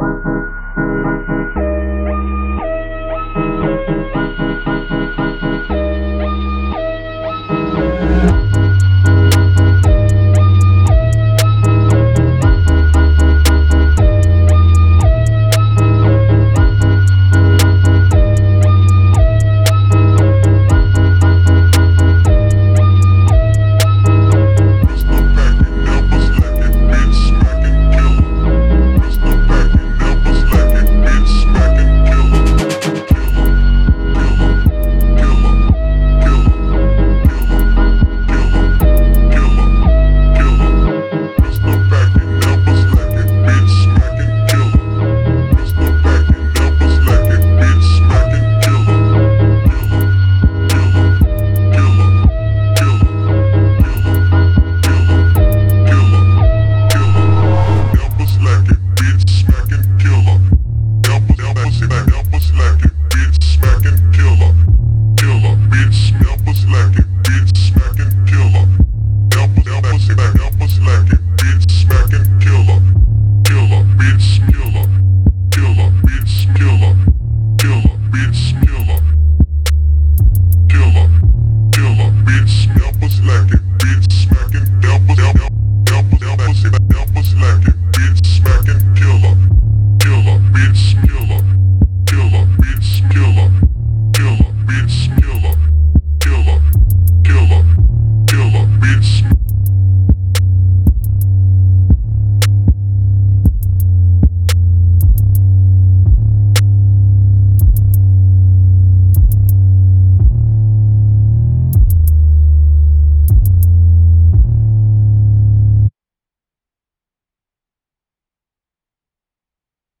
Thank you. bitch killer, killer, bitch.